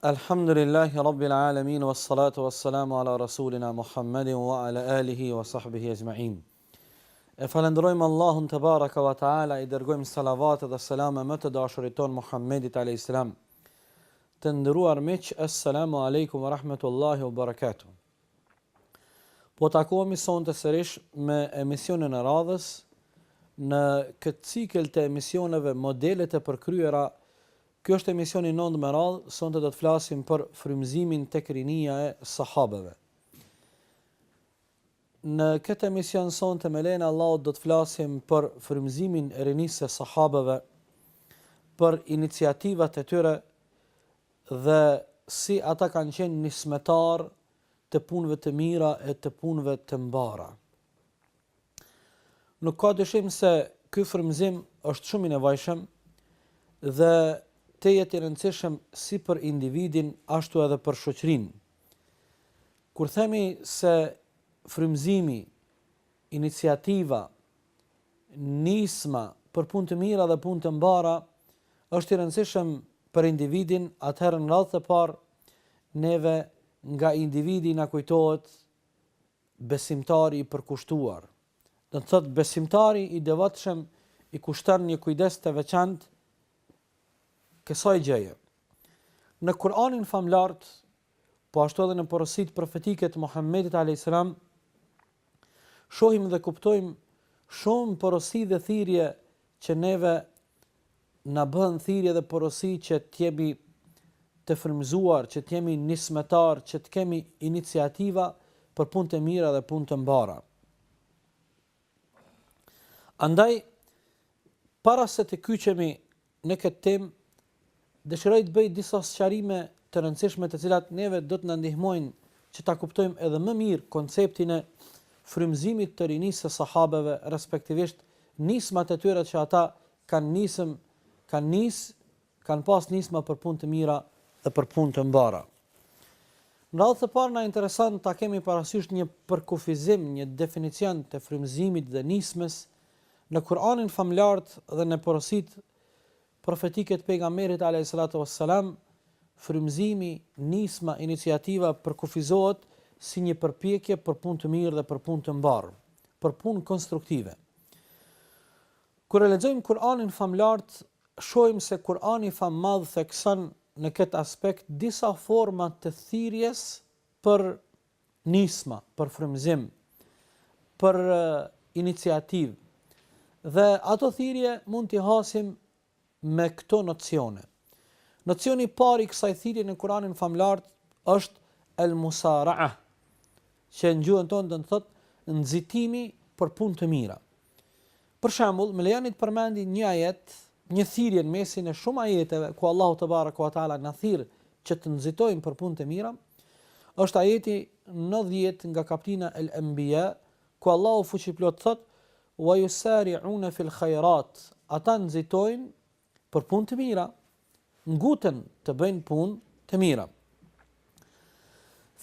Elhamdulillahi Rabbil Alemin was Salatu was Salamu ala Rasulina Muhammedin wa ala Alihi wa Sahbihi Ejma'in E falënderojmë Allahun te Baraka wa Ta'ala i dërgojmë Salavate dhe Selame më të dashurit tonë Muhammedit Alejhi Selam Të nderuar miq Esselamu Alejkum wa Rahmetullahi wa Barakatuh Po takohemi sonte sërish me emisionin e radhës në këtë cikël të emisioneve modelet e përkryera Ky është emisioni i nëntë me radhë, sonte do të flasim për frymëzimin tek rinia e Sahabeve. Në këtë emision sonte me lejen e Allahut do të flasim për frymëzimin e rinisë së Sahabeve, për iniciativat e tyre dhe si ata kanë qenë nismëtarë të punëve të mira e të punëve të mbara. Nuk ka dyshim se ky frymëzim është shumë i nevojshëm dhe tejet i rëndësishëm si për individin ashtu edhe për shoqërinë. Kur themi se frymëzimi, iniciativa, nisma për punë të mira dhe punë të mbara është i rëndësishëm për individin, atëherë në radhë të parë neve nga individi na kujtohet Besimtari i përkushtuar, do të thotë besimtari i devotshëm i kushton një kujdes të veçantë kësaj gjëje. Në Kur'anin famëlartë, po ashtu edhe në porositë profetike të Muhamedit alayhis salam, shohim dhe kuptojmë shumë porosi dhe thirrje që neve Na bëhen thirrje dhe porosi që të jemi të frymëzuar, që të jemi nismëtarë, që të kemi iniciativa për punë të mira dhe punë të mbara. Andaj, para se të kyçemi në këtë temë, Dëshiroj të bëj disa sqarime të rëndësishme të cilat neve do të na ndihmojnë që ta kuptojmë edhe më mirë konceptin e frymëzimit të rinisë së sahabeve respektivisht nismat e tyre që ata kanë nisur kanë nisë kanë pas nisma për punë të mira dhe për punë të mbara. Në radhë të parë na intereson ta kemi parasysh një përkufizim, një definicion të frymëzimit dhe nismës në Kur'anin famëlartë dhe në porositë profetike të Pejgamberit alejhi salatu ves selam, frymëzimi, nisma, iniciativa përkufizohet si një përpjekje për punë të mirë dhe për punë të mbarë, për punë konstruktive. Kur e lexojmë Kur'anin famëlartë, shohim se Kur'ani famëmadh thekson në këtë aspekt disa forma të thirrjes për nismë, për frymëzim, për iniciativë. Dhe ato thirrje mund t'i hasim me këto nocione. Nocioni i parë i kësaj thirrje në Kur'anin famëlartë është al-musara'a, që në gjuhën tonë do të thotë nxitimi për punë të mira. Për shembull, më lejoni të përmend një ajet, një thirrje në mesin e shumë ajeteve ku Allahu tebareke ve teala na thirr që të nxitojmë për punë të mira, është ajeti 90 nga kaptina El Enbiya, ku Allahu fuqiplot thotë: "Wa jusari'una fil khairat", ata nxitojnë për punë të mira, nguten të bëjnë punë të mira.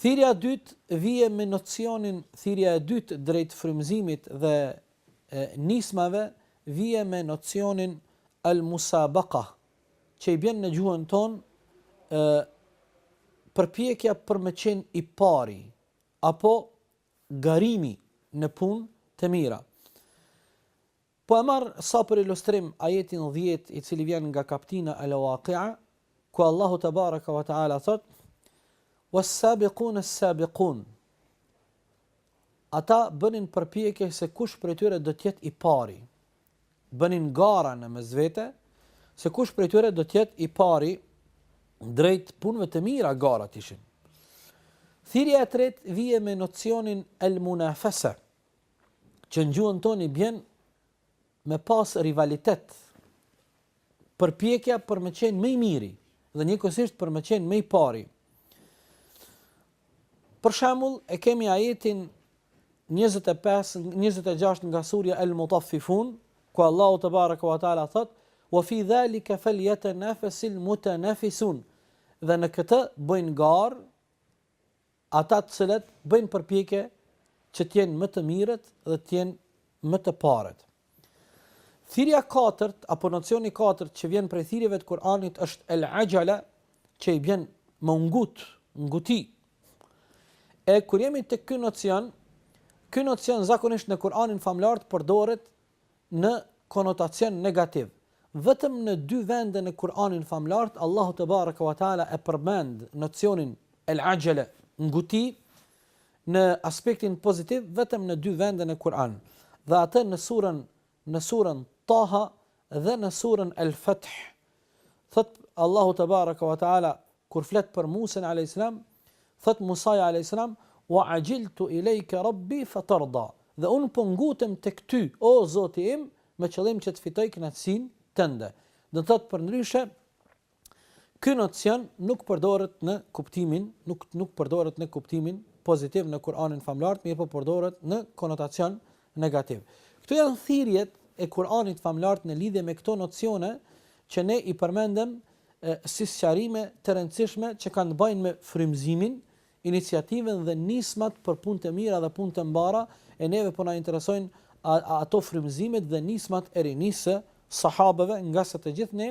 Thirrja e dytë vjen me nocionin thirrja e dytë drejt frymëzimit dhe e, nismave vjen me nocionin al-musabaqa, që i bjen në gjuhën tonë përpjekja për me qen i pari apo garimi në punë të mira. Po e marr sa për ilustrim ajetin dhjetë i cili vjen nga kaptina Al-Waqi'a, ku Allahu tebaraka ve teala thotë: "Was-sabiqun as-sabiqun" Ata bënin përpjekje se kush prej tyre do të jetë i pari. Bënin gara në mes vete se kush prej tyre do të jetë i pari drejt punëve të mira garat ishin. Thirrja e tretë vjen me nocionin el-munafasa, që në gjuhën tonë i bjen me pas rivalitet, përpjekja për me qenë më i miri, dhe njëkohësisht për me qenë më i pari. Për shembull, e kemi ajetin 25, 26 nga surja El Mutafifun, ku Allahu tebareke ve teala thot, wa fi dhalika fel jetenafesil mutenafisun, dhe në këtë bëjnë garë Ata të cilët bëjnë përpjekje që të jenë më të mirët dhe të jenë më të parët. Thirrja e katërt apo nocioni i katërt që vjen prej thirrjeve të Kur'anit është el-ajala, që i bjen me u ngut, nguti. E kur jemi tek ky nocion, ky nocion zakonisht në Kur'anin famëlartë përdoret në konotacion negativ. Vetëm në dy vende në Kur'anin Famëlartë Allahu tebareke ve teala e përmend nocionin el ajele, nguti, në aspektin pozitiv vetëm në dy vende në Kur'an, dhe atë në surën në surën Taha dhe në surën El Feth. Thotë Allahu tebareke ve teala Kur flet për Musan alejhi selam, thotë Musai alejhi selam, Wa axhiltu ilejke Rabbi fetarda, dhe unë po ngutem tek ty, o Zoti im, me qëllim që të fitoj kënaqësinë tënde. Do të thotë përndryshe, ky nocion nuk përdoret në kuptimin, nuk nuk përdoret në kuptimin pozitiv në Kur'anin famëlartë, mirëpo përdoret në konotacion negativ. Këto janë thirrjet e Kur'anit famëlartë në lidhje me këto nocione që ne i përmendëm si sqarime të rëndësishme që kanë të bëjnë me frymëzimin, iniciativën dhe nismat për punë të mira dhe punë të mbara, e neve po na interesojnë ato frymëzimet dhe nismat e rinisë së sahabeve, ngase të gjithë ne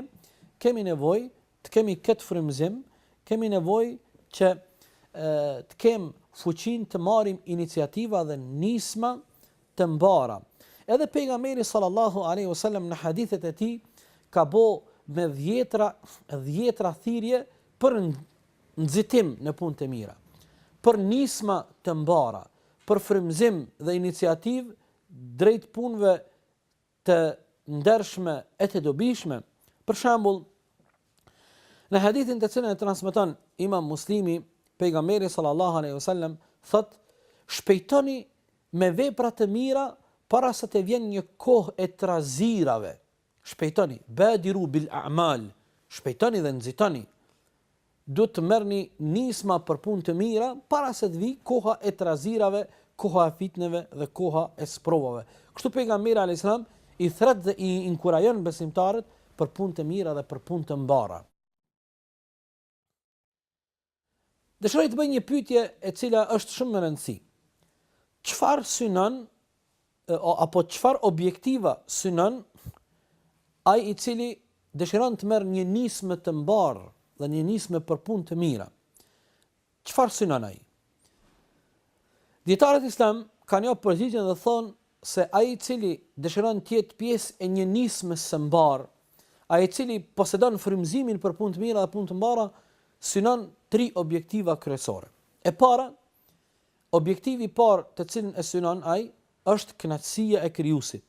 kemi nevojë Të kemi këtë frymëzim, kemi nevojë që të kemi fuqinë të marrim iniciativa dhe nisma të mbara. Edhe pejgamberi sallallahu alaihi wasallam në hadithet e tij ka bo me dhjetra dhjetra thirrje për nxitim në punë të mira, për nisma të mbara, për frymëzim dhe iniciativë drejt punëve të ndershme e të dobishme. Për shembull, në hadithin të cilin e transmeton Imam Muslimi, pejgamberi sallallahu alaihi wasallam thotë: "Shpejtoni me vepra të mira para se të vjen një kohë e trazirave." Shpejtoni, badiru bil a'mal. Shpejtoni dhe nxitoni. Duhet të merrni nisma për punë të mira para se të vijë koha e trazirave, koha e fitneve dhe koha e sprovave. Kështu pejgamberi alejhi selam i thret dhe i inkurajon besimtarët për punë të mira dhe për punë të mbara. Dëshiroj të bëj një pyetje e cila është shumë me rëndësi. Çfarë synon Apo çfarë objektiva synon ai i cili dëshiron të merr një nismë të mbarë dhe një nismë për punë të mira? Çfarë synon ai? Dietarët islam kanë jap përgjigjen dhe thonë se ai i cili dëshiron të jetë pjesë e një nisme së mbarë, ai i cili posedon frymëzimin për punë të mira dhe punë të mbara, synon tri objektiva kryesore. E para, Objektivi i parë të cilin e synon ai është kënaqësia e Krijuesit.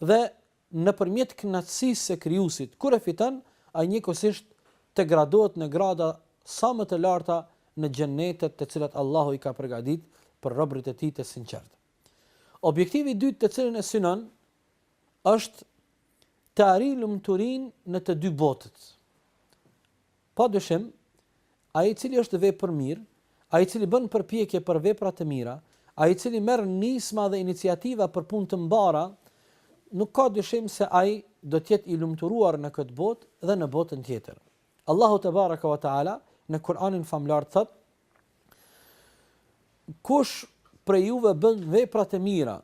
Dhe nëpërmjet kënaqësisë së Krijuesit, kur e fiton, ai njëkohësisht të gradohet në grada sa më të larta në xhennetet të cilat Allahu i ka përgatitur për robërit e Tij të sinqertë. Objektivi i dytë të cilin e synon është të arrijë lumturinë në të dy botët. Pa dyshim, ai i cili është vepërmirë, ai i cili bën përpjekje për vepra të mira, ai i cili merr nisma dhe iniciativa për punë të mbara, nuk ka dyshim se ai do të jetë i lumturuar në këtë botë dhe në botën tjetër. Allahu tebaraka ve teala në Kur'anin famëlartë thotë: Kush prej juve bën vepra të mira,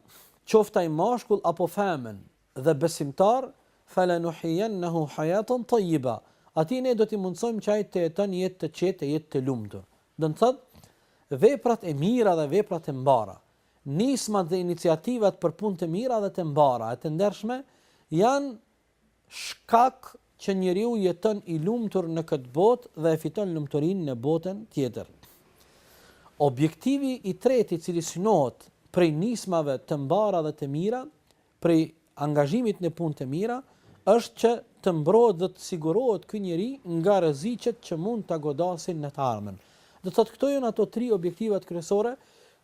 qoftë ai mashkull apo femër, dhe besimtar, felenuhjijennehu hajaten tajjiba, atij ne do t'i mundësojmë që ai të jeton jetë të qetë e jetë të lumtur. Do të thotë, veprat e mira dhe veprat e mbara, nismat dhe iniciativat për punë të mira dhe të mbara e të ndershme janë shkak që njeriu jeton i lumtur në këtë botë dhe e fiton lumturinë në botën tjetër. Objektivi i tretë i cili synohet prej nismave të mbara dhe të mira prej angazhimit në punë të mira është që të mbrohet dhe të sigurohet ky njeri nga rreziqet që mund ta godasin në të ardhmen. Do të thotë këto janë ato tri objektivat kryesore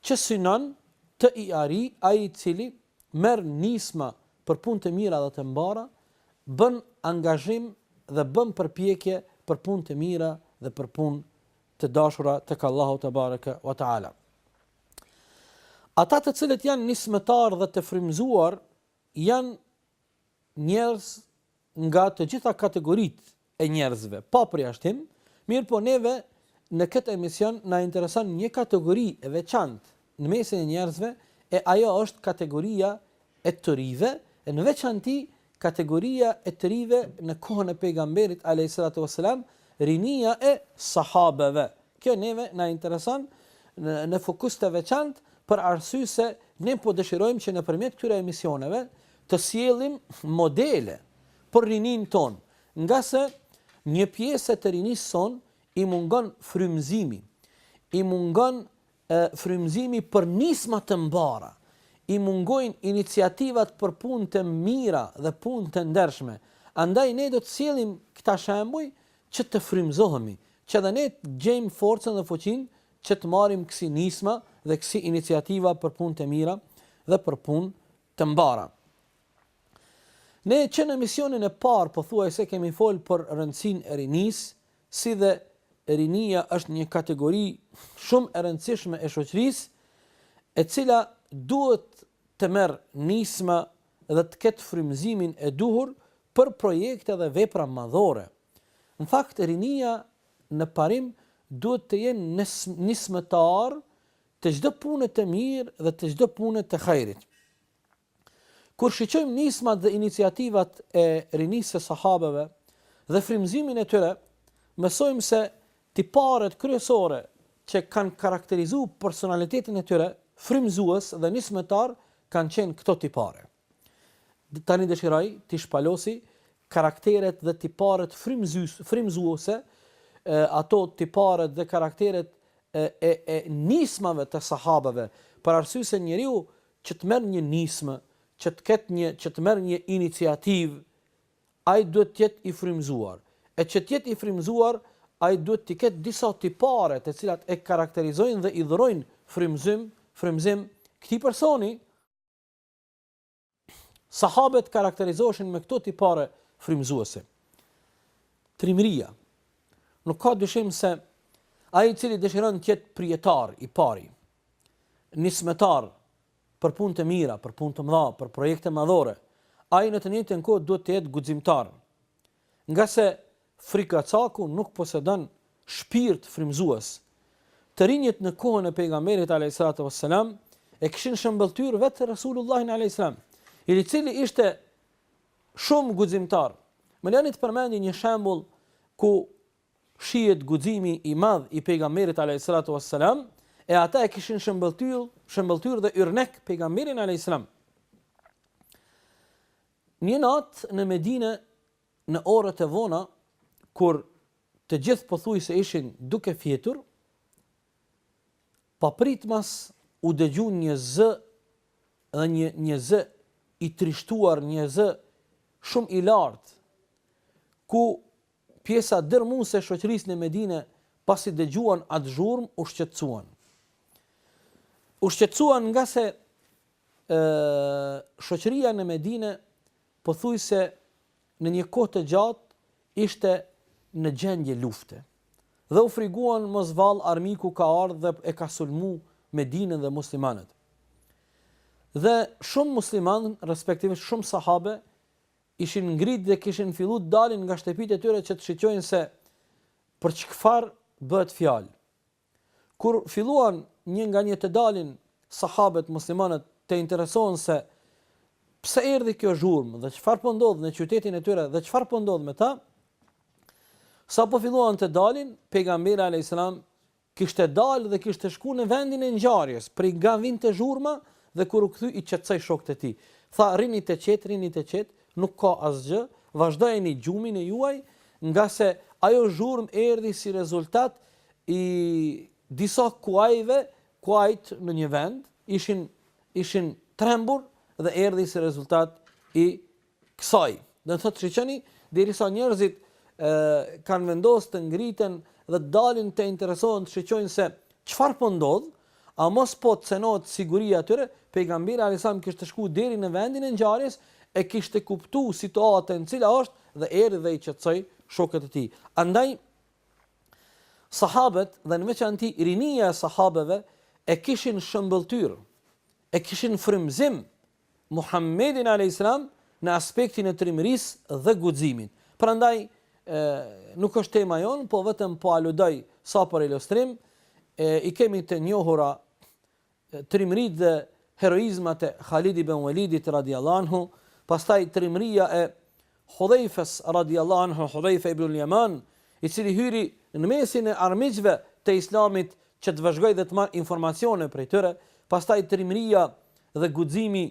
që synon t'i arrijë ai i cili merr nisma për punë të mira dhe të mbara, bën angazhim dhe bën përpjekje për punë të mira dhe për punë të dashura tek Allahu tebareke ve teala. Ata të cilët janë nismëtarë dhe të frymëzuar janë njerëz nga të gjitha kategoritë e njerëzve, pa përjashtim, mirëpo neve në këtë emision na intereson një kategori e veçantë në mesin e njerëzve, e ajo është kategoria e të rinjve, e në veçanti kategoria e të rinjve në kohën e Pejgamberit alejhi salatu ves selam, rinia e sahabeve. Kjo neve na intereson në fokus të veçantë për arsye se ne po dëshirojmë që nëpërmjet këtyre emisioneve të sjellim modele për rininë tonë, ngase një pjesë e të rinisë sonë i mungon frymëzimi, i mungon frymëzimi për nisma të mbara, i mungojnë iniciativat për punë të mira dhe punë të ndershme. Andaj ne do të sjellim këta shembuj që të frymëzohemi, që edhe ne të gjejmë forcën dhe fuqinë që të marrim kësi nisma dhe kësi iniciativa për punë të mira dhe për punë të mbara. Ne që në emisionin e parë pothuajse kemi folë për rëndësinë e rinisë, si dhe rinia është një kategori shumë e rëndësishme e shoqërisë, e cila duhet të merr nisma dhe të ketë frymëzimin e duhur për projekte dhe vepra madhore. Në fakt rinia në parim duhet të jenë nismëtarë të çdo pune të mirë dhe të çdo pune të hajrit. Kur shiqojmë nismat dhe iniciativat e rinisë së sahabeve dhe frymëzimin e tyre, mësojmë se tiparet kryesore që kanë karakterizuar personalitetin e tyre, frymëzues dhe nismëtar, kanë qenë këto tipare. Tani dëshiroj t'i shpalosi karakteret dhe tiparet frymëzues, frymëzuese, ato tiparet dhe karakteret e, e, e nismave të sahabeve, për arsye se njeriu që të merr një nismë, që të ketë një, që të merr një iniciativë, ai duhet të jetë i frymëzuar. E që të jetë i frymëzuar, ai duhet të ketë disa tipare të cilat e karakterizojnë dhe i dhurojnë frymëzim, frymëzim këtij personi. Sahabet karakterizoheshin me këto tipare frymëzuese. Trimëria. Nuk ka dyshim se ai i cili dëshiron të jetë prijetar i pari, nismetar për punë të mira, për punë të mëdha, për projekte madhore, ai në të njëjtën kohë duhet të jetë guximtar. Ngase frikacaku nuk posedon shpirt frymëzues, të rinjët në kohën e Pejgamberit alejhissalatu vesselam e kishin shembëlltyrë vetë Resulullahin alejhissalam, i cili ishte shumë guximtar. Më lejoni të përmend një shembull ku shihet guximi i madh i Pejgamberit alejhissalatu vesselam, e ata e kishin shembëlltyrë, shembëlltyrë dhe yrnek Pejgamberin alejhissalam. Një natë në Medine në orët e vona, kur të gjithë pothuajse ishin duke fjetur, papritmas u dëgju një zë dhe një një zë i trishtuar, një zë shumë i lartë, ku pjesa dërrmuese e shoqërisë në Medine, pasi dëgjuan atë zhurmë, u shqetësuan. U shqetësuan ngase shoqëria në Medine pothuajse në një kohë të gjatë ishte në gjendje lufte. Dhe u friguan mos vallë armiku ka ardhur dhe e ka sulmu Medinën dhe muslimanët. Dhe shumë muslimanë, respektivisht shumë sahabe, ishin ngrit dhe kishin fillu të dalin nga shtëpitë e tyre që të shiqojnë se për çfarë bëhet fjalë. Kur filluan një nga një të dalin sahabet muslimanët të interesohen se pse erdhi kjo zhurmë dhe çfarë po ndodh në qytetin e tyre dhe çfarë po ndodh me ta, sapo filluan të dalin, pejgamberi alejhissalam kishte dalë dhe kishte shku në vendin e ngjarjes, prej nga vinte zhurma dhe kur u kthy i qetësoi shokët e tij. Tha rrini të qetë, rrini të qetë, nuk ka asgjë, vazhdojeni gjumin e juaj, ngase ajo zhurmë erdhi si rezultat i disa kuajve, kuajt në një vend ishin ishin trembur dhe erdhi si rezultat i kësaj. Do të thotë shiqeni derisa njerëzit ë kanë vendosur të ngriten dhe të dalin të interesohen të shiqojnë se çfarë po ndodh, a mos po të cenohet siguria e tyre, pejgamberi alejhi selam kishte shku deri në vendin e ngjarjes e kishte kuptuar situatën cila është dhe erdhi dhe i qetësoi shokët e tij. Andaj Sahabët dhe në veçanti rinia e sahabeve e kishin shëmbëlltyrë, e kishin frymëzim Muhammedin alejhi selam në aspektin e trimërisë dhe guximit. Prandaj nuk është tema jonë, po vetëm po aludoj sa për ilustrim, e, i kemi të njohura Trimëritë dhe heroizmat e Halid ibn Velidit radijallahu anhu, pastaj trimëria e Hudhejfes radijallahu anhu, Hudhejfe ibnul Jaman, i cili hyri në mesin e armiqve të Islamit që të vëzhgojë dhe të marrë informacione prej tyre, pastaj trimëria dhe guximi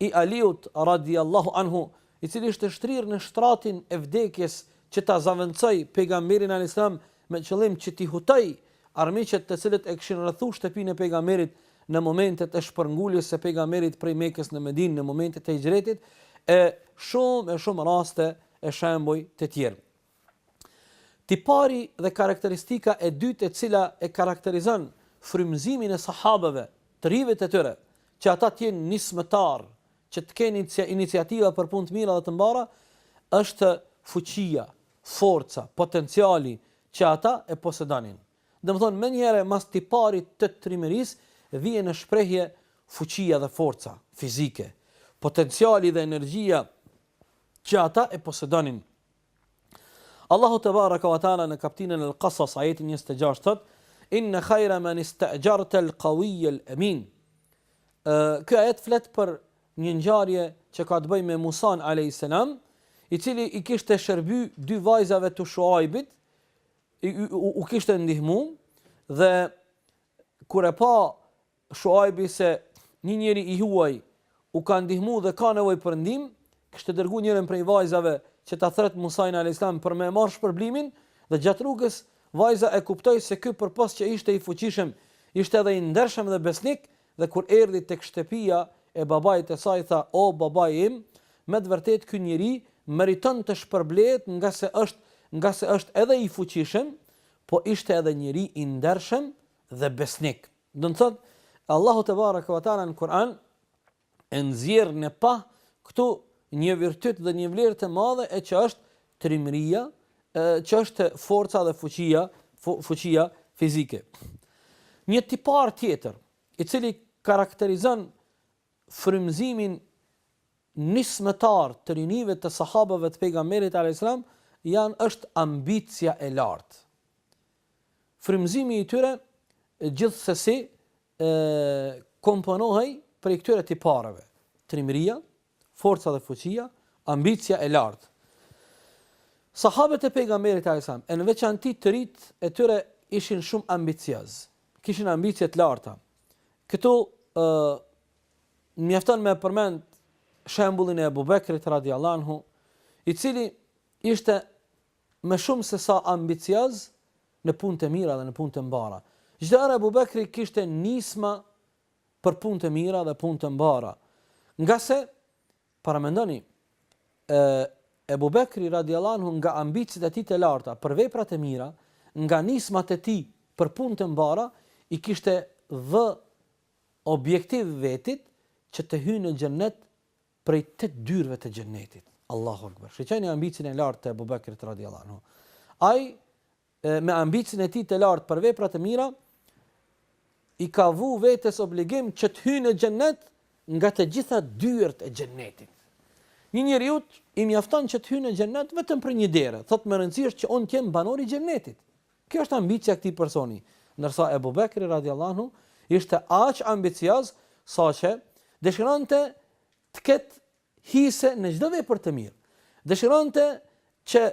i Aliut radijallahu anhu, i cili ishte shtrirë në shtratin e vdekjes që ta zëvendësojë Pejgamberin alejhi selam me qëllim që t'i hutojë armiqët të cilët e kishin rrethu shtëpinë e Pejgamberit në momentet e shpërnguljes së Pejgamberit prej Mekës në Medinë në momentet e Hixhretit e shumë e shumë raste e shembuj të tjerë. Tipari dhe karakteristika e dytë e cila e karakterizon frymëzimin e sahabeve, të rinjve të tyre, që ata të jenë nismëtarë, që të kenë iniciativa për punë të mira dhe të mbara, është fuqia, forca, potenciali që ata e posedonin. Domethënë menjëherë mas tiparit të trimërisë vjen në shprehje fuqia dhe forca fizike, potenciali dhe energjia që ata e posedonin. Allahu tebareke ve teala në kaptinën El Qasas ajetin 26 thotë Inna khayra man ista'jarta al qawiy al amin. Ky ajet flet për një ngjarje që ka të bëjë me Musan alejhi selam, i cili i kishte shërby dy vajzave të Shuajbit, u, u, u kishte ndihmu dhe kur e pa Shuajbi se një njeri i huaj u ka ndihmu dhe ka nevojë për ndihmë, kishte dërgu njërën prej vajzave që ta thërret Musajn alejhi selam për me e marrë shpërblimin, dhe gjatë rrugës, vajza e kuptoi se ky përpos që ishte i fuqishëm, ishte edhe i ndershëm dhe besnik, dhe kur erdhi tek shtëpia e babait të saj tha, O babai im, me të vërtetë ky njeri meriton të shpërblehet ngase është ngase është edhe i fuqishëm, po ishte edhe njeri i ndershëm dhe besnik. Do të thotë Allahu tebaraka ve teala në Kur'an e nxjerr në pah këtu një virtyt dhe një vlerë të madhe e që është trimëria, që është forca dhe fuqia, fuqia fizike. Një tipar tjetër, i cili karakterizon frymëzimin nismëtar të rinive të sahabëve të pejgamberit alayhis salam, janë është ambicia e lartë. Frymëzimi i tyre gjithsesi komponohej prej këtyre tipareve, trimëria, forca dhe fuqia, ambicia e lartë. Sahabët e Pejgamberit alayhis salam, e në veçanti të rinjtë e tyre ishin shumë ambiciozë, kishin ambicie të larta. Këtu më mjafton me përmend shembullin e Abu Bekrit radiallahu anhu, i cili ishte më shumë se sa ambicioz në punë të mira dhe në punë të mbara. Çdo herë Abu Bekri kishte nisma për punë të mira dhe punë të mbara. Ngase paramendoni e Abu Bekri radiallahu anhu nga ambiciet e tij të larta për vepra të mira, nga nismat e tij për punë të mbara, i kishte vë objektiv vetit që të hyjë në xhennet prej tetë dyerve të Xhennetit. Allahu Ekber. Shiqoni ambicien e lartë të Ebu Bekrit radijallahu anhu. Ai me ambicien e tij të lartë për vepra të mira i ka vu vetes obligim që të hyjë në Xhennet nga të gjitha dyert e Xhennetit. Një njeriut i mjafton që të hyjë në Xhennet vetëm prej një dere, thotë me rëndësi është që unë të jem banor i Xhennetit. Kjo është ambicia e këtij personi, ndërsa Ebu Bekri radijallahu anhu ishte aq ambicioz saqë dëshironte të ketë hise në çdo vepër të mirë. Dëshironte që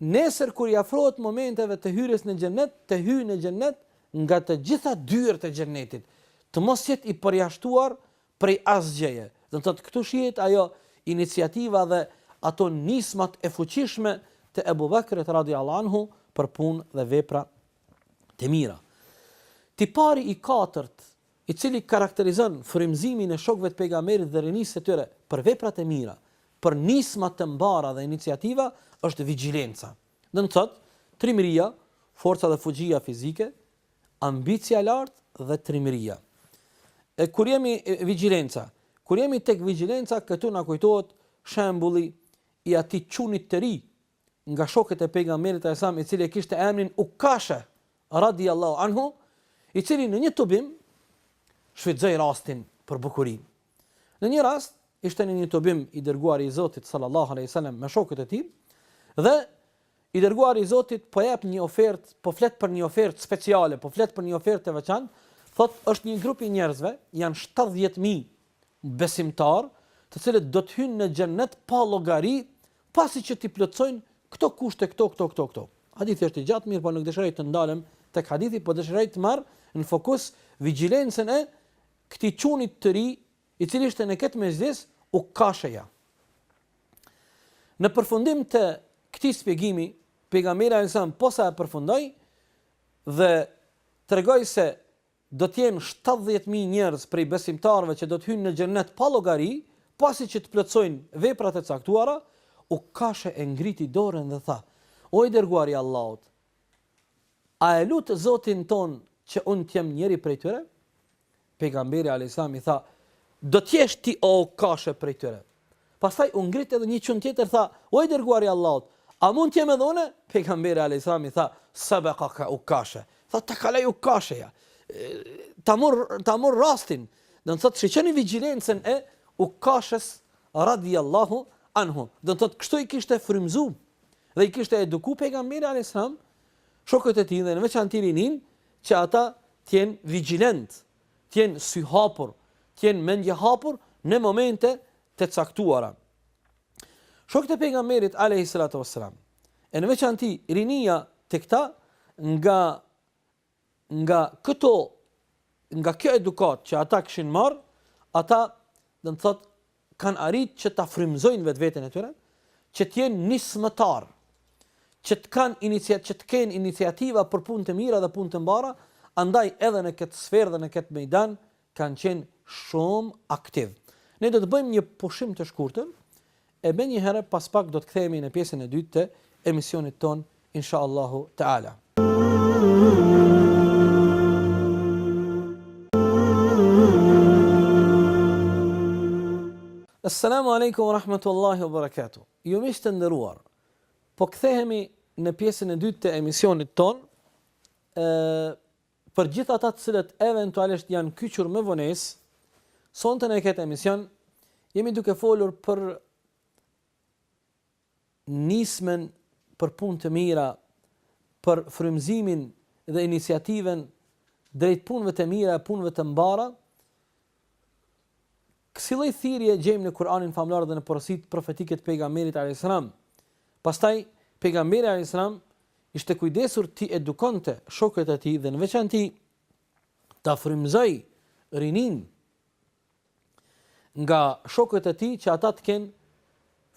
nesër kur i afrohet momenteve të hyrjes në xhennet, të hyjë në xhennet nga të gjitha dyert e xhennetit, të mos jetë i përjashtuar prej asgjëje. Do të thotë këtu shihet ajo iniciativa dhe ato nismat e fuqishme të Ebu Bekrit radijallahu anhu për punë dhe vepra të mira. Tipari i katërt, i cili karakterizon frymëzimin e shokëve të Pejgamberit dhe rinisë së tyre për veprat e mira, për nisma të mbara dhe iniciativa, është vigjilenca. Do të thotë trimëria, forca dhe fuqia fizike, Ambicia e lartë dhe trimëria. E kur jemi vigjilenca, kur jemi tek vigjilenca këtu na kujtohet shembulli i atij çunit të ri nga shokët e pejgamberit alayhis salam i cili e kishte emrin Ukasha radiallahu anhu i cili në një tubim shfrytëzoi rastin për bukuri. Në një rast ishte në një tubim i dërguari i Zotit sallallahu alaihi wasallam me shokët e tij dhe I dërguari i Zotit po jep një ofertë, po flet për një ofertë speciale, po flet për një ofertë të veçantë, thotë është një grup i njerëzve, janë 70000 besimtarë, të cilët do të hyjnë në xhennet pa llogari, pasi që t'i plotësojnë këto kushte, këto, këto, këto, këto. Hadithi është i gjatë, mirë, po nuk dëshiroj të ndalem tek hadithi, po dëshiroj të marr në fokus vigjilencën e këtij çunit të ri i cili ishte në këtë mexhlis, Ukasheja. Në përfundim të këtij shpjegimi, pejgamberi alejhisselam posa e përfundoi dhe tregoi se do të jenë 70000 njerëz prej besimtarëve që do të hyjnë në xhennet pa llogari, pasi që të plotësojnë veprat e caktuara, Ukashe e ngriti dorën dhe tha: O i dërguari i Allahut, A e lut Zotin tonë që unë të jem njëri prej tyre? Pejgamberi alejhisselam i tha, Do të jesh ti o Ukashe prej tyre. Pastaj u ngrit edhe një çun tjetër tha, O i dërguari i Allahut, a mund të jem edhe unë? Pejgamberi alejhisselam i tha, Sabaqaka Ukashe, tha ta kaloi Ukasheja, ta mor ta mor rastin, do të thotë shiqoni vigjilencën e Ukashes radiallahu anhu. Do të thotë kështu i kishte frymëzuar dhe i kishte edukuar pejgamberi alejhisselam shokët e tij dhe në veçanti rininë që ata të jenë vigjilentë, të jenë syhapur, të jenë mendjehapur në momente të caktuara. Shokët e pejgamberit alayhi salatu wasalam, e në veçanti rinia të këta nga nga këto nga kjo edukatë që ata kishin marrë, ata do të thotë kanë arrit që ta frymëzojnë vetveten e tyre, që të jenë nismëtarë, që të kanë iniciativë, që të kenë iniciativa për punë të mira dhe punë të mbara, andaj edhe në këtë sferë dhe në këtë mejdan kanë qenë shumë aktivë. Ne do të bëjmë një pushim të shkurtër e menjëherë pas pak do të kthehemi në pjesën e dytë të emisionit tonë inshallahu taala. Assalamu alaikum wa rahmatullahi wa barakatuh. Ju miq të nderuar. Po kthehemi në pjesën e dytë të emisionit tonë. Ë Për gjithë ata të cilët eventualisht janë kyçur me vonesë, sonte në këtë emision jemi duke folur për nismën për punë të mira, për frymëzimin dhe iniciativën drejt punëve të mira e punëve të mbara, Kësilloj thirrje gjejmë në Kur'anin famëlartë dhe në porositë profetike të Pejgamberit alayhis salam. Pastaj Pejgamberi alayhis salam ishte kujdesur t'i edukonte shokët e tij dhe në veçanti ta frymëzojë rininë nga shokët e tij që ata të kenë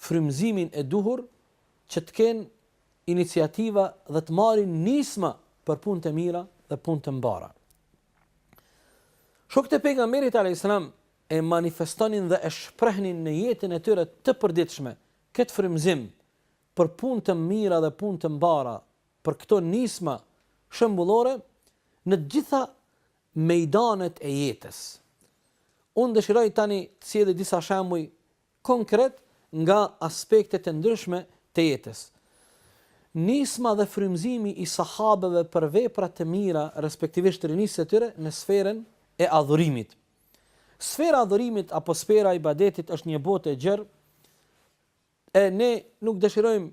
frymëzimin e duhur që të kenë iniciativa dhe të marrin nisma për punë të mira dhe punë të mbara. Shokët e pejgamberit alayhis salam e manifestonin dhe e shprehnin në jetën e tyre të përditshme këtë frymëzim për punë të mira dhe punë të mbara, për këto nisma shembullore në të gjitha mejdanet e jetës. Unë dëshiroj tani të sjell disa shembuj konkretë nga aspekte të ndryshme të jetës. Nisma dhe frymëzimi i sahabeve për vepra të mira, respektivisht rinisë të tyre në sferën e adhurimit. Sfera e adhurimit apo sfera e ibadetit është një botë e gjerë e ne nuk dëshirojmë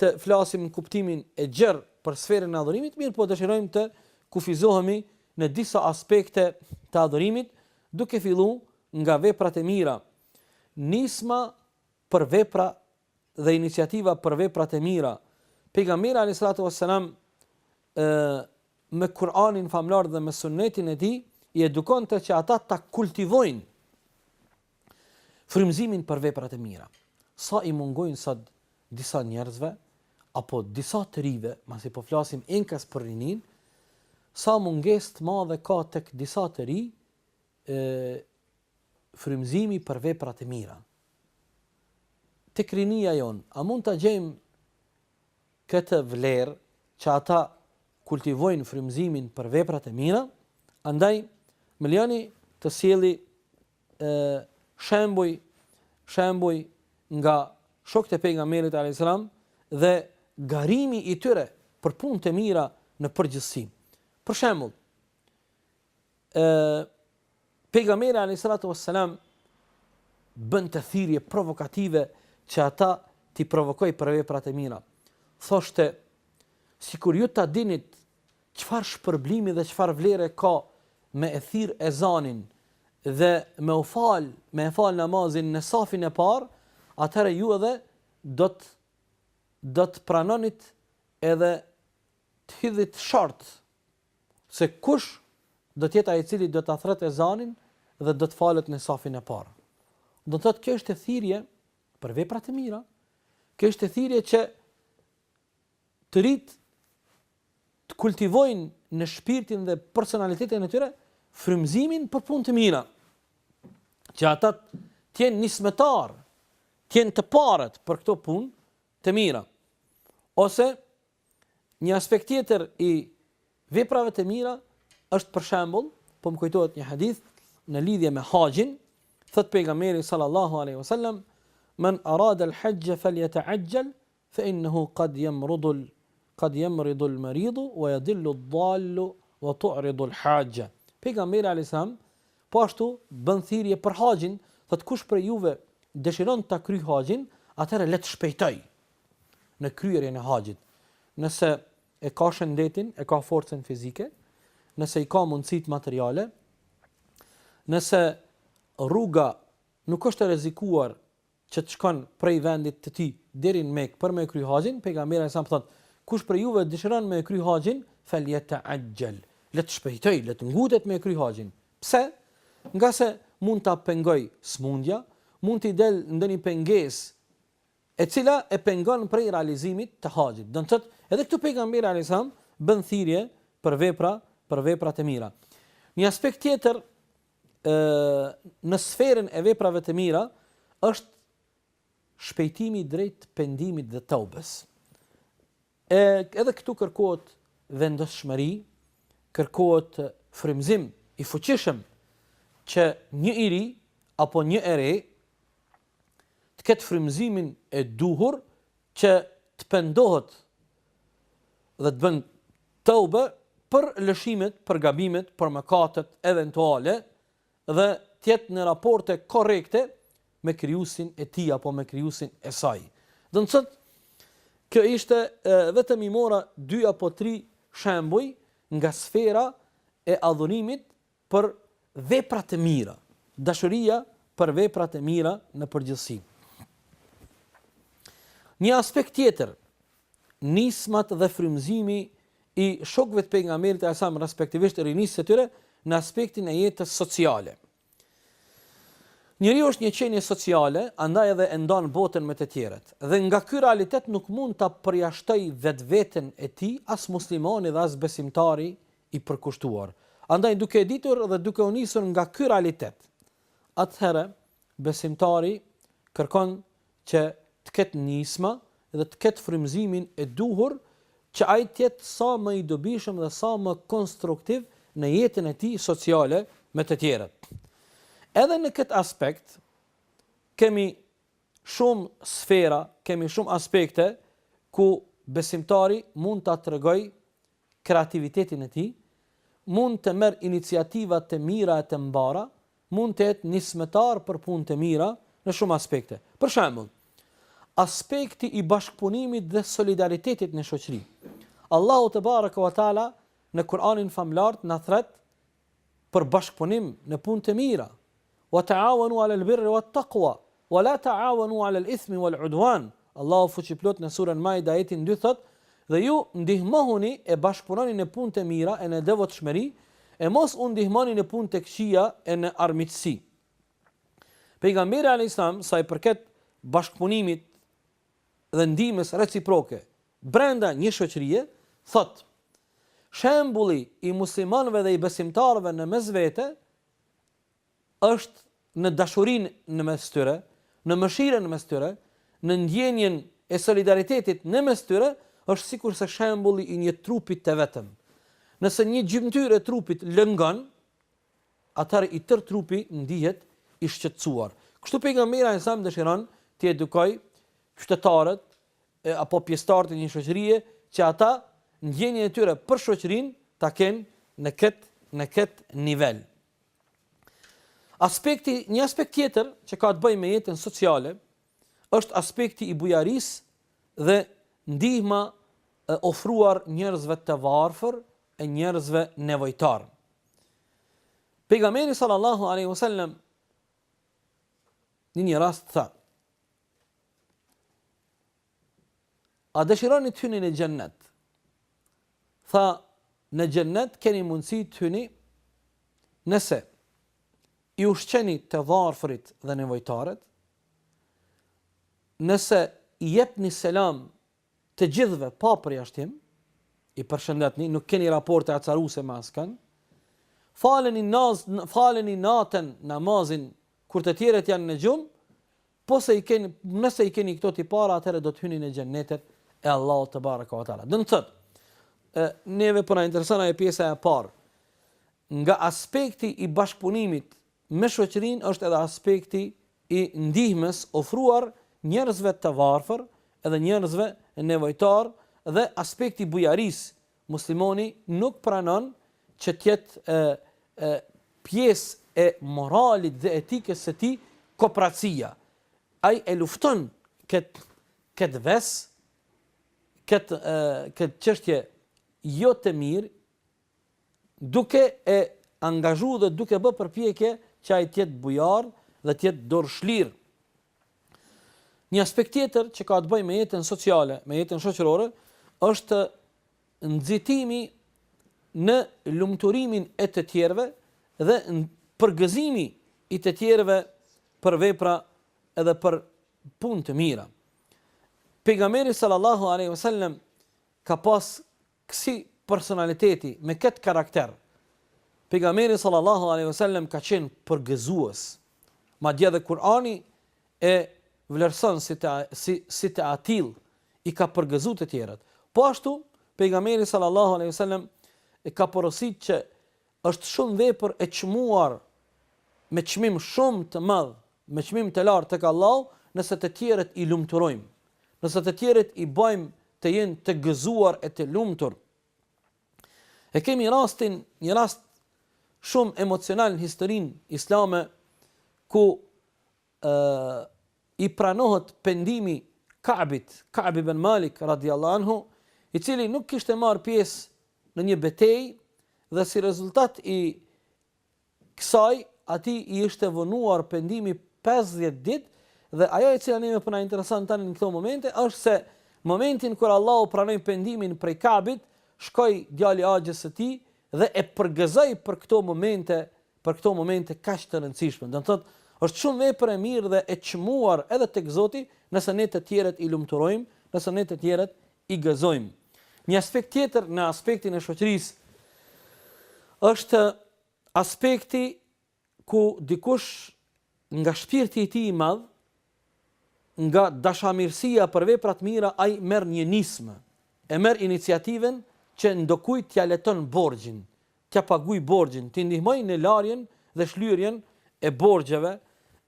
të flasim në kuptimin e gjerë për sferën e adhurimit, mirëpo dëshirojmë të kufizohemi në disa aspekte të adhurimit, duke fillu nga veprat e mira. Nisma për vepra dhe iniciativa për veprat e mira. Pejgamberi alayhi salatu vesselam me Kur'anin famëlartë dhe me sunnetin e tij i edukonte që ata ta kultivojnë frymëzimin për veprat e mira. Sa i mungon sa disa njerëzve, apo disa të rive, masi po flasim enkas për rininë, sa mungesë të madhe ka tek disa të ri, ë frymëzimi për veprat e mira. Tek rinia jonë, a mund ta gjejmë këtë vlerë që ata kultivojnë frymëzimin për veprat e mira? Andaj, më lejoni të sjell shembuj shembuj nga shokët e pejgamberit alayhis salam dhe garimi i tyre për punë të mira në përgjithësi. Për shembull, ë pejgamberi alayhis salatu wassalam bënte thirrje provokative që ata t'i provokojë për veprat e mira. Thoshte, sikur ju ta dinit Çfarë shpërblimi dhe çfarë vlere ka me e thirr ezanin dhe me u fal, me e fal namazin në safin e parë, atëherë ju edhe do të pranonit edhe të hidhit shart se kush do të jetë ai i cili do ta thret ezanin dhe do të falet në safin e parë. Do të thotë kjo është thirrje për vepra të mira. Kjo është thirrje që të rinjtë të kultivojnë në shpirtin dhe personalitetin e tyre frymëzimin për punë të mira, që ata të jenë nismëtar, të jenë të parët për këto punë të mira. Ose një aspekt tjetër i veprave të mira është për shembull, po më kujtohet një hadith në lidhje me haxhin, thotë pejgamberi sallallahu alaihi wasallam, "Men arada al-hajj falyata'ajjal Fe innehu kad jemrudul kad jemridul meridu wa jedillu dallu wa tu'ridul haje. Pejgamberi alejhi selam po ashtu bën thirrje për haxhin, thotë kush prej juve dëshiron ta kryjë haxhin, atëherë le të shpejtojë në kryerjen e haxhit. Nëse e ka shëndetin, e ka forcën fizike, nëse i ka mundësitë materiale, nëse rruga nuk është e rrezikuar që të shkon prej vendit të tij deri në Mekë për me kry haxhin, pejgamberi alajhi selam thotë, Kush prej juve dëshiron me e kry haxhin, felyeta'ajjal, le të shpejtojë, le të ngutet me e kry haxhin. Pse? Ngase mund ta pengojë sëmundja, mund t'i del ndonjë pengesë e cila e pengon prej realizimit të haxhit. Do të thotë, edhe këtu pejgamberi alajhi selam bën thirrje për vepra, për veprat e mira. Një aspekt tjetër ë në sferën e veprave të mira është shpejtimi drejt pendimit dhe teubes. E edhe këtu kërkohet vendosshmëri, kërkohet frymëzim i fuqishëm që një i ri apo një e re të ketë frymëzimin e duhur që të pendohet dhe të bënë teube për lëshimet, për gabimet, për mëkatet eventuale dhe të jetë në raporte korrekte me krijuesin e tij apo me krijuesin e saj. Do të thotë kjo ishte vetëm i mora dy apo tri shembuj nga sfera e adhurimit për veprat e mira, dashuria për veprat e mira në përgjithësi. Një aspekt tjetër, nismat dhe frymëzimi i shokëve të pejgamberit alejhi selam respektivisht rinisë së tyre në aspektin e jetës sociale. Njeriu është një qenie sociale, andaj edhe e ndan botën me të tjerët. Dhe nga ky realitet nuk mund ta përjashtojë vetveten e tij as muslimani dhe as besimtari i përkushtuar. Andaj duke e ditur dhe duke u nisur nga ky realitet, atëherë besimtari kërkon që të ketë nisma dhe të ketë frymëzimin e duhur që ai të jetë sa më i dobishëm dhe sa më konstruktiv në jetën e tij sociale me të tjerët. Edhe në këtë aspekt kemi shumë sfera, kemi shumë aspekte ku besimtari mund ta tregojë kreativitetin e tij, mund të merr iniciativa të mira e të mbara, mund të jetë nismëtar për punë të mira në shumë aspekte. Për shembull, aspekti i bashkëpunimit dhe solidaritetit në shoqëri. Allahu te bareka ve teala në Kur'anin famëlartë na thret për bashkëpunim në punë të mira, Wa ta'awanu 'ala al-birri wat-taqwa, wa la ta'awanu 'ala al-ithmi wal-'udwan. Allahu Fuqiplot në Suren Maide ajetin dy thotë, Dhe ju ndihmohuni e bashkëpunoni në punë të mira e në devotshmëri, e mos u ndihmoni në punë të këqija e në armiqësi. Pejgamberi alejhi selam sa i përket bashkëpunimit dhe ndihmës reciproke brenda një shoqërie, thotë, Shembulli i muslimanëve dhe i besimtarëve në mes vete është në dashurinë në mes tyre, në mëshirën në mes tyre, në ndjenjën e solidaritetit në mes tyre, është sikurse shembulli i një trupi të vetëm. Nëse një gjymtyrë e trupit lëngon, atëherë i tërë trupi ndihet i shqetësuar. Kështu pejgamberi alajhi selam dëshiron t'i edukojë qytetarët apo pjesëtarët e një shoqërie që ata ndjenjën e tyre për shoqërinë ta kenë në këtë në këtë nivel. Aspekti, një aspekt tjetër që ka të bëjë me jetën sociale, është aspekti i bujarisë dhe ndihma e ofruar njerëzve të varfër e njerëzve nevojtar. Pejgamberi sallallahu alaihi wasallam në një rast tha: A dëshironi të hyni në xhennet? Tha, në xhennet keni mundësi të hyni nëse i ushqeni të varfërit dhe nevojtarët, Nëse i jepni selam të gjithëve pa përjashtim, i përshëndetni, nuk keni raporte acaruese me askënd, faleni naz, faleni natën namazin kur të tjerët janë në gjumë, po se i keni, nëse i keni këto tipare, atëherë do të hyni në xhennetet e Allahut te bareka ve teala. Do të thotë, neve po na intereson ajo pjesa e parë nga aspekti i bashkëpunimit me shoqërinë është edhe aspekti i ndihmës ofruar njerëzve të varfër edhe njerëzve nevojtarë dhe aspekti i bujarisë, muslimani nuk pranon që të jetë e e pjesë e moralit dhe etikës së tij kopracia. Ai e lufton këtë këtë ves, këtë këtë çështje jo të mirë, duke e angazhu dhe duke bë përpjekje që ai të jetë bujar dhe të jetë dorëshlir. Një aspekt tjetër që ka të bëjë me jetën sociale, me jetën shoqërore, është nxitimi në lumturimin e të tjerëve dhe përgëzimi i të tjerëve për vepra edhe për punë të mira. Pejgamberi sallallahu alaihi wasallam ka pas Kësi personaliteti me këtë karakter, Pejgamberi sallallahu alejhi ve sellem ka qenë përgëzues. Madje edhe Kur'ani e vlerëson si të si si të atill i ka përgëzu të tjerët. Po ashtu, Pejgamberi sallallahu alejhi ve sellem ka porositë që Është shumë vepër e çmuar me çmim shumë të madh, me çmim të lartë tek Allahu, nëse të tjerët i lumturojmë, nëse të tjerët i bëjmë të jenë të gëzuar e të lumtur. E kemi rastin, një rast shumë emocional në historinë islame, ku e i pranohet pendimi Ka'bit, Ka'b ibn Malik radijallahu anhu, i cili nuk kishte marrë pjesë në një betejë dhe si rezultat i kësaj atij i ishte vonuar pendimi 50 ditë dhe ajo e cila neve po na intereson tani në këto momente është se momentin kur Allahu pranoi pendimin prej Ka'bit, shkoi djali i axhës së tij dhe e përgëzoi për këto momente për këto momente kaq të rëndësishme. Do të thotë, është shumë vepër e mirë dhe e çmuar edhe tek Zoti, nëse ne të tjerët i lumturojmë, nëse ne të tjerët i gëzojmë. Një aspekt tjetër në aspektin e shoqërisë është aspekti ku dikush nga shpirti i tij i madh, nga dashamirësia për veprat mira, ai merr një nismë, e merr iniciativen që ndokujt t'ia lehton borxhin, t'ia paguajë borxhin, t'i ndihmojë në larjen dhe shlyerjen e borxheve,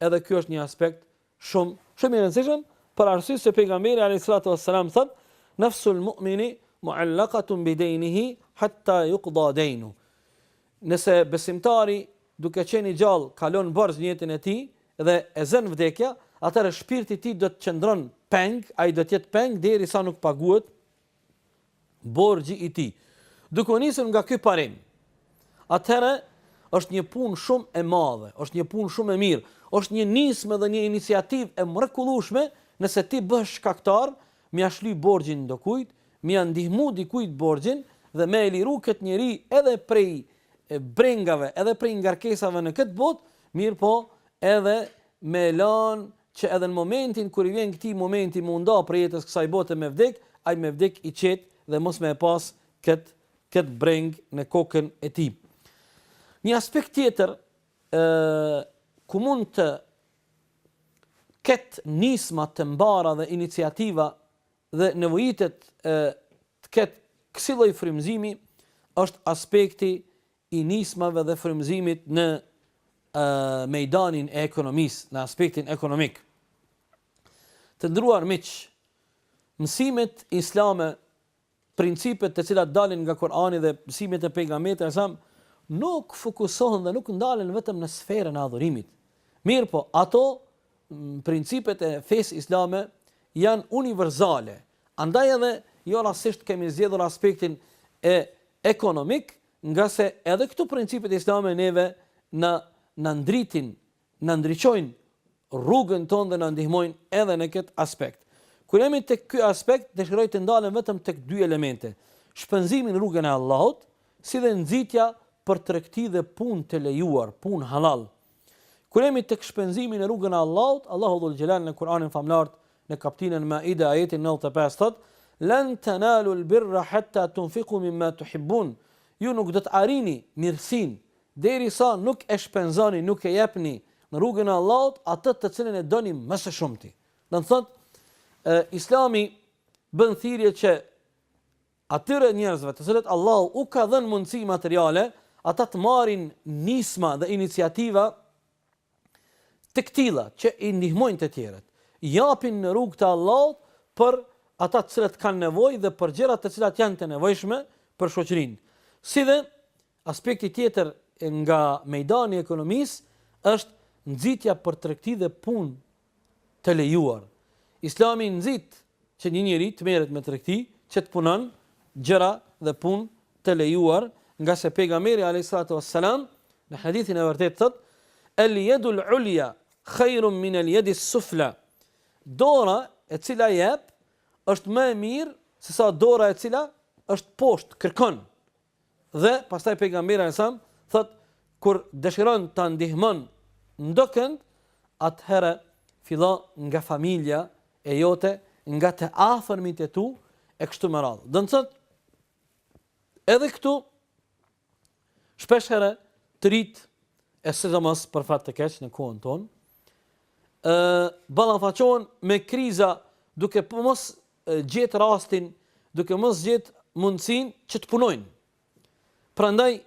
edhe ky është një aspekt shumë, shumë i rëndësishëm, për arsye se Pejgamberi alejhi salatu ves selam thotë, Nafsul mu'mini mu'allaqatun bi dejnihi hatta yuqda dejnu. Nëse besimtari duke qenë i gjallë kalon borxh në jetën e tij dhe e zën vdekja, atëherë shpirti i tij do të qëndron peng, ai do të jetë peng derisa nuk paguhet borxhi i tij. Duke u nisur nga ky parim, atëherë është një punë shumë e madhe, është një punë shumë e mirë, është një nismë dhe një iniciativë e mrekullueshme nëse ti bëhesh shkaktar me ia shly borxhin ndokujt, me ia ndihmu dikujt borxhin dhe me e liru këtë njeri edhe prej brengave, edhe prej ngarkesave në këtë botë, mirëpo edhe me e lanë që edhe në momentin kur i vjen këtij momenti me u nda prej jetës kësaj bote me vdek, ai me vdek i qetë dhe mos me e pas kët kët brengë në kokën e tij. Një aspekt tjetër ë ku mund të ketë nisma të mbara dhe iniciativa dhe nevojitet ë të ketë kësi lloj frymëzimi është aspekti i nismave dhe frymëzimit në mejdanin e ekonomisë, në aspektin ekonomik. Të nderuar miq, mësimet islame, principet të cilat dalin nga Kurani dhe mësimet e pejgamberit sallallahu alajhi wasallam nuk fokusohen dhe nuk ndalen vetëm në sferën e adhurimit. Mirëpo, ato principet e fesë islame janë universale. Andaj edhe jo rastisht kemi zgjedhur aspektin ekonomik Ngase edhe këtu principet islame neve na na ndritin, na ndriçojnë rrugën tonë dhe na ndihmojnë edhe në këtë aspekt. Kur jemi tek ky aspekt, dëshiroj të ndalem vetëm tek dy elemente, shpenzimi në rrugën e Allahut, si dhe nxitja për tregti dhe punë të lejuar, punë halal, Kur jemi tek shpenzimi në rrugën e Allahut, Allahu dhul Xhelal në Kur'anin famlart në kapitullin Maide ajetin 95 thot: "Lan tanalu al-birra hatta tunfiqu mimma tuhibbun." Ju nuk do të arrini mirësinë derisa nuk e shpenzoni, nuk e jepni në rrugën e Allahut atë të cilën e doni më së shumti. Do të thot, Islami bën thirrje që Atyre njerëzve të cilët Allahu u ka dhënë mundësi materiale, ata të marrin nisma dhe iniciativa të këtilla që i ndihmojnë të tjerët, japin në rrugë të Allahut për ata të cilët kanë nevojë dhe për gjërat të cilat janë të nevojshme për shoqërinë. Si dhe aspekti tjetër nga mejdani i ekonomisë është nxitja për tregti dhe punë të lejuar. Islami nxit që një njeri të merret me tregti, që të punon gjëra dhe punë të lejuar, ngase Pejgamberi alejhi salatu ves selam në hadithin e vërtetë thotë: "El yadul ulya khairun min el yadis sufla." Dora e cila jep është më e mirë sesa dora e cila është poshtë, kërkon. Dhe pastaj pejgamberi alejhi selam thotë kur dëshiron ta ndihmon ndokënd, atëherë fillo nga familja e jote, nga të afërmit e tu e kështu me radhë. Do të thotë edhe këtu shpeshherë të rinjtë e sidomos për fat të keq në kohën tonë ë ballafaqohen me kriza duke po mos gjetë rastin, duke mos gjetë mundësinë që të punojnë. Prandaj,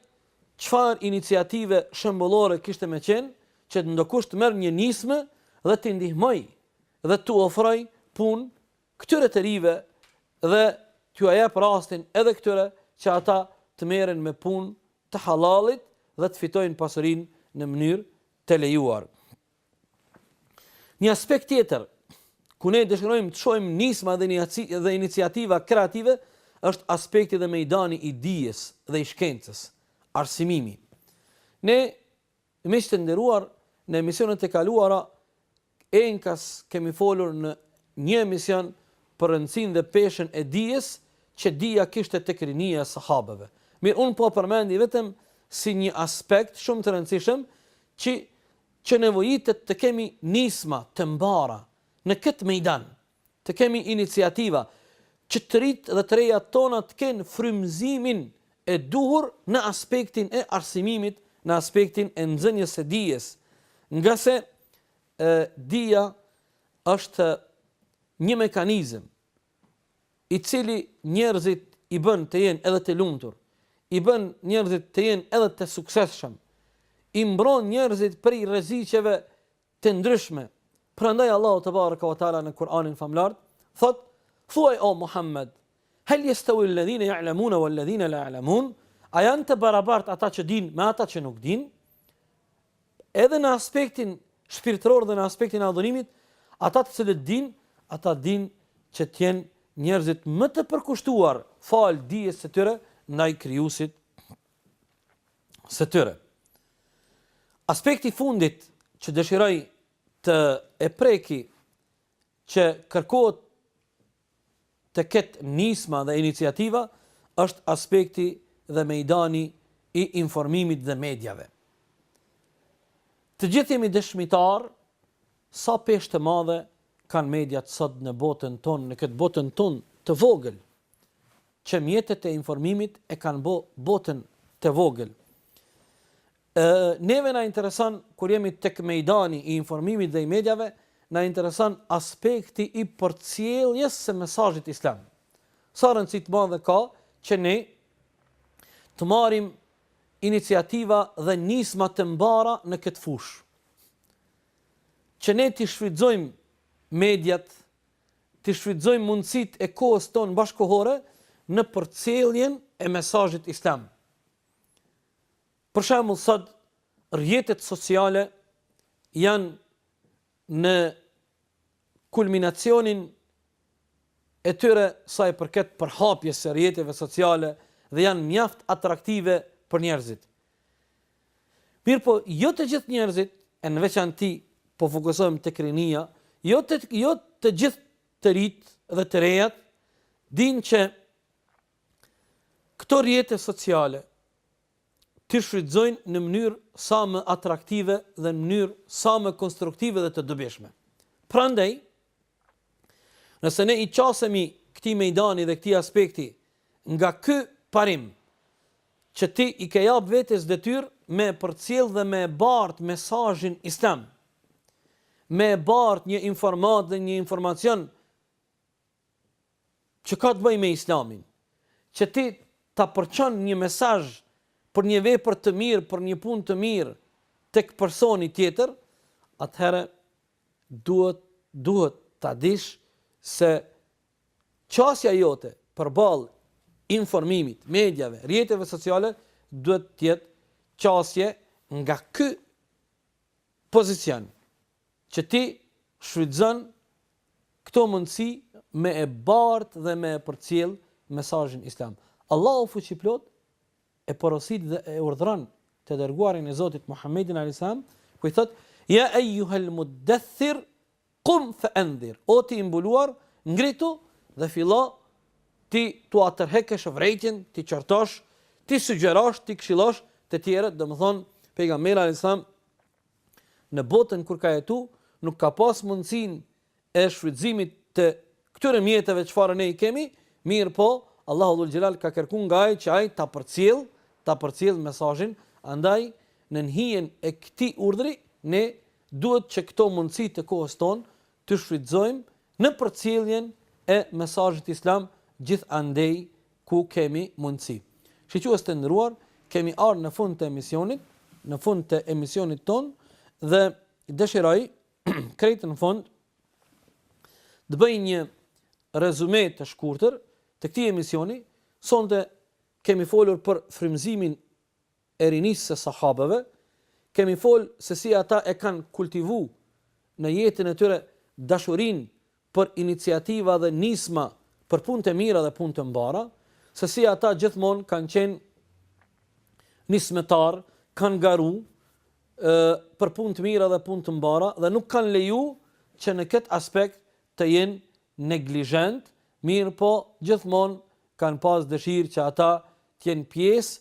çfarë iniciative shembullore kishte me qenë që ndokush të merr një nismë dhe t'i ndihmoj dhe t'u ofroj punë këtyre të rinjve dhe t'u jap rastin edhe këtyre që ata të merren me punë të hallallit dhe të fitojnë pasurinë në mënyrë të lejuar. Një aspekt tjetër, ku ne dëshirojmë të shohim nisma dhe, dhe iniciativa kreative, është aspekti dhe mejdani i dijes dhe i shkencës, arsimimi. Ne, miq të nderuar, në emisionet e kaluara, enkas kemi folur në një emision për rëndësinë dhe peshën e dijes, që dija kishte tek rinia e sahabeve. Mirë, unë po përmendi vetëm si një aspekt shumë të rëndësishëm, që që nevojitet të kemi nisma të mbara në këtë mejdan, të kemi iniciativa që të rinjtë dhe të rejat tona të kenë frymëzimin e duhur në aspektin e arsimimit, në aspektin e nxënies së dijes, ngase dija është një mekanizëm i cili njerëzit i bën të jenë edhe të lumtur, i bën njerëzit të jenë edhe të suksesshëm, i mbron njerëzit prej rreziqeve të ndryshme. Prandaj Allahu tebareke ve teala në Kur'anin famëlartë thotë: "Thuaj o Muhammed, hal yastawi alladhina ya'lamuna walladhina la ya'lamun?" A janë të barabartë ata që dinë me ata që nuk dinë? Edhe në aspektin shpirtëror dhe në aspektin e adhurimit, ata të cilët dinë, ata dinë që të jenë njerëzit më të përkushtuar falë dijes së tyre ndaj krijuesit së tyre. Aspekti i fundit që dëshiroj të e preki që kërkohet të ketë nisma dhe iniciativa është aspekti dhe mejdani i informimit dhe mediave. Të gjithë jemi dëshmitarë sa peshë të madhe kanë mediat sot në botën tonë, në këtë botën tonë të vogël, që mjetet e informimit e kanë bo botën të vogël. Neve na intereson kur jemi tek mejdani i informimit dhe i mediave, na intereson aspekti i përcjelljes së mesazhit islam. Sa rëndësi të madhe ka që ne të marrim iniciativa dhe nisma të mbara në këtë fushë. Që ne t'i shfrytëzojmë mediat, t'i shfrytëzojmë mundësitë e kohës tonë bashkëkohore në përcjelljen e mesazhit islam. Për shembull sot rrjetet sociale janë në kulminacionin e tyre sa i përket përhapjes së rrjeteve sociale dhe janë mjaft atraktive për njerëzit. Mirëpo, jo të gjithë njerëzit, e në veçanti po fokusohem tek rinia, jo të, jo të gjithë të rinjtë dhe të rejat, dinë që Këto rrjete sociale t'i shfrytëzojnë në mënyrë sa më atraktive dhe në mënyrë sa më konstruktive dhe të dobishme. Prandaj, nëse ne i qasemi këtij mejdani dhe këtij aspekti nga ky parim që ti i ke jap vetes detyrë me e përcjellë dhe me e bartë mesazhin islam, me e bartë një informatë dhe një informacion që ka të bëjë me Islamin, që ti ta përçon një mesazh për një vepër të mirë, për një punë të mirë tek personi tjetër, atëherë duhet duhet ta dish se qasja jote përballë informimit, mediave, rrjeteve sociale duhet të jetë qasje nga ky pozicion, Që ti shfrytëzon këto mundësi me e bartë dhe me e përcjellë mesazhin islam. Allahu Fuqiplot e porosit dhe e urdhëron Të Dërguarin e Zotit Muhammedin alejhi selam, ku i thotë: "Ja ejjuhel muddeththir kum fe endhir", O ti i mbuluar, ngritu dhe fillo ti t'ua tërheqësh vërejtjen, t'i qortosh, t'i sugjerosh, t'i këshillosh të tjerët, domethënë pejgamberi alejhi selam Në botën kur ka jetu, nuk ka pas mundësinë e shfrytëzimit të këtyre mjeteve çfarë ne i kemi, mirëpo Allahu dhul xhelal ka kërku nga ai që ai ta përcjellë, ta përcjellë mesazhin, andaj nën hijen e këtij urdhri ne duhet që këto mundësi të kohës tonë t'i shfrytëzojmë në përcjelljen e mesazhit islam, gjithandej ku kemi mundësi. Shiques të nderuar, kemi ardhur në fund të emisionit, në fund të emisionit tonë dhe dëshiroj krejt në fund të bëj një rezume të shkurtër të këtij emisioni, sonte kemi folur për frymëzimin e rinisë së sahabeve, kemi fol se si ata e kanë kultivu në jetën e tyre dashurinë për iniciativa dhe nisma për punë të mira dhe punë të mbara, se si ata gjithmonë kanë qenë nismetarë, kanë garu ë për punë të mira dhe punë të mbara dhe nuk kanë leju që në këtë aspekt të jenë neglizhentë, mirëpo gjithmonë kanë pas dëshirë që ata të jenë pjesë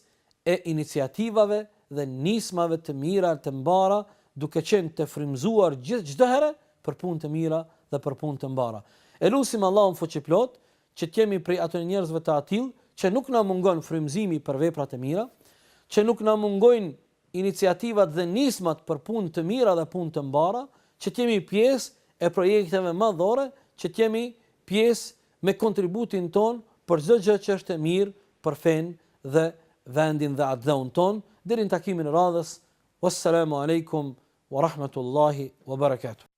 e iniciativave dhe nismave të mira të mbara duke qenë të frymëzuar gjithë çdo herë për punë të mira dhe për punë të mbara. E lusim Allahun Fuqiplot që të jemi prej atyre njerëzve të atillë që nuk na mungon frymëzimi për vepra të mira, që nuk na mungojnë iniciativat dhe nismat për punë të mira dhe punë të mbara, që të jemi pjesë e projekteve madhore, që të jemi pjesë me kontributin tonë për çdo gjë që është e mirë për fenë dhe vendin dhe atdheun tonë, deri në takimin e radhës, Wassalamu Alejkum Wa Rahmatullahi Wa Barakatuh.